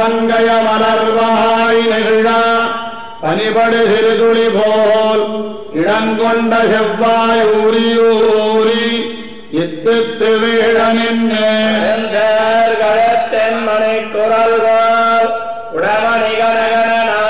பங்கய மலர்வாய் நெகிழா பனிபடு சிறுதுளி போல் இடங்கொண்ட செவ்வாய் ஊரியூரி இத்து வீழ நின்னே கழத்தென் மணி குரல்கள் உடமணி கனகனா